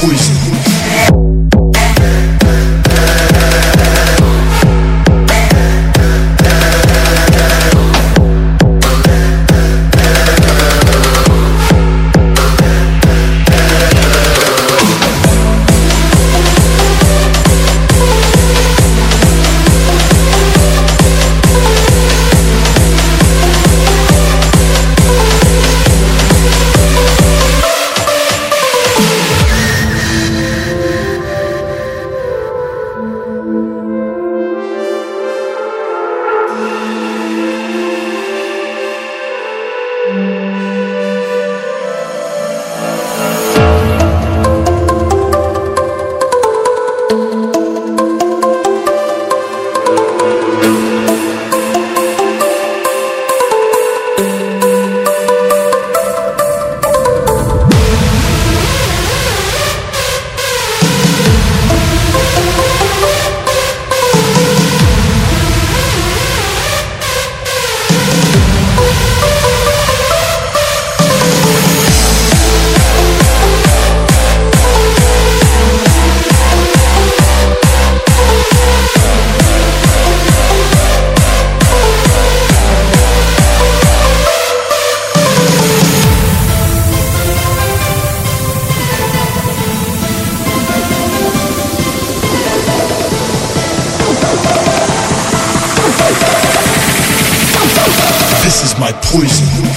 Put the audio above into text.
poison. This is my poison.